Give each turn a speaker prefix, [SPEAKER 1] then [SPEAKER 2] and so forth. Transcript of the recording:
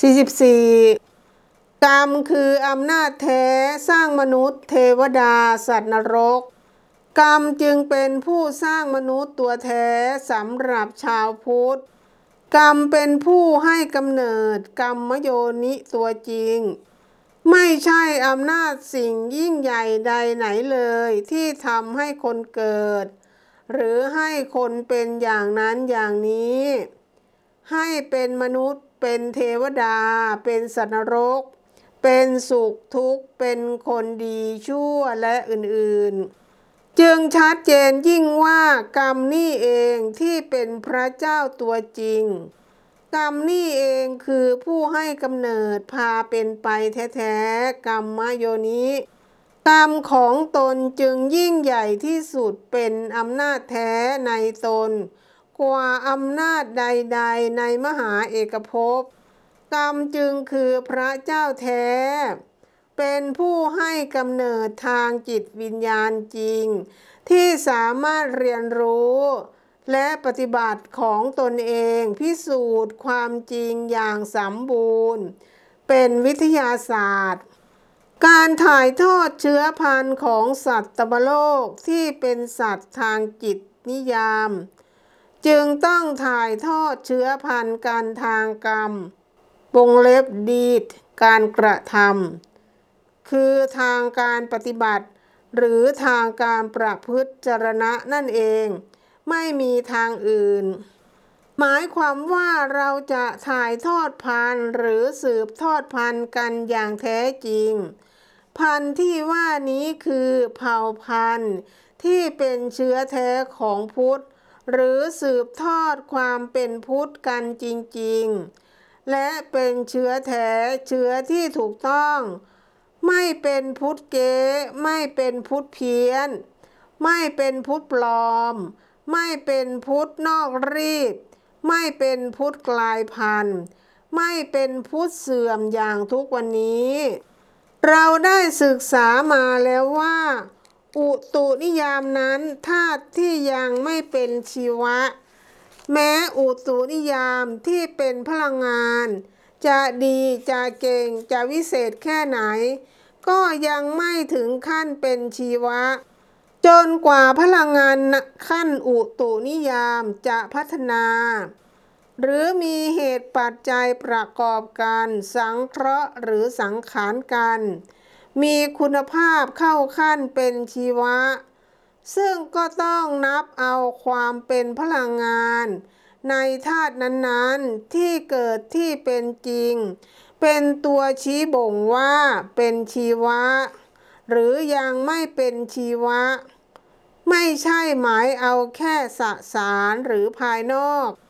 [SPEAKER 1] 44 กรรมคืออำนาจแท้สร้างมนุษย์เทวดาสัตว์นรก กรรมจึงเป็นผู้สร้างมนุษย์ตัวแท้สำหรับชาวพุทธ กรรมเป็นผู้ให้กำเนิดกรรมโยนิตัวจริง ไม่ใช่อำนาจสิ่งยิ่งใหญ่ใดไหนเลยที่ทำให้คนเกิด หรือให้คนเป็นอย่างนั้นอย่างนี้ ให้เป็นมนุษย์ เป็นเทวดา เป็นสัตว์นรก เป็นสุขทุกข์ เป็นคนดีชั่วและอื่นๆ จึงชัดเจนยิ่งว่ากรรมนี่เองที่เป็นพระเจ้าตัวจริง กรรมนี่เองคือผู้ให้กำเนิดพาเป็นไปแท้ๆ กรรมมโยนิกรรมของตนจึงยิ่งใหญ่ที่สุดเป็นอำนาจแท้ในตน กว่าอำนาจใด ๆ ในมหาเอกภพ กรรมจึงคือพระเจ้าแท้ เป็นผู้ให้กำเนิดทางจิตวิญญาณจริง ที่สามารถเรียนรู้ และปฏิบัติของตนเองพิสูจน์ความจริงอย่างสมบูรณ์ เป็นวิทยาศาสตร์การถ่ายทอดเชื้อพันธุ์ของสัตว์ตบโลกที่เป็นสัตว์ทางจิตนิยาม จึงต้องถ่ายทอดเชื้อพันธุ์การทางกรรมวงเล็บดีดการกระทำคือทางการปฏิบัติ หรือทางการประพฤติจรณะนั่นเอง ไม่มีทางอื่น หมายความว่าเราจะถ่ายทอดพันธุ์หรือสืบทอดพันธุ์กันอย่างแท้จริง พันธุ์ที่ว่านี้คือเผ่าพันธุ์ที่เป็นเชื้อแท้ของพุทธ หรือสืบทอดความเป็นพุทธกันจริงๆ และเป็นเชื้อแท้เชื้อที่ถูกต้อง ไม่เป็นพุทธเก๊ไม่เป็นพุทธเพี้ยน ไม่เป็นพุทธปลอม ไม่เป็นพุทธนอกรีดไม่เป็นพุทธกลายพันธุ์ ไม่เป็นพุทธเสื่อมอย่างทุกวันนี้ เราได้ศึกษามาแล้วว่า อุตุนิยามนั้นธาตุที่ยังไม่เป็นชีวะ แม้อุตุนิยามที่เป็นพลังงาน จะดีจะเก่งจะวิเศษแค่ไหน ก็ยังไม่ถึงขั้นเป็นชีวะ จนกว่าพลังงานขั้นอุตุนิยามจะพัฒนา หรือมีเหตุปัจจัยประกอบกัน สังเคราะห์หรือสังขารกัน มีคุณภาพเข้าขั้นเป็นชีวะ ซึ่งก็ต้องนับเอาความเป็นพลังงาน ในธาตุนั้นๆที่เกิดที่เป็นจริง เป็นตัวชี้บ่งว่าเป็นชีวะ หรือยังไม่เป็นชีวะ ไม่ใช่หมายเอาแค่สสารหรือภายนอก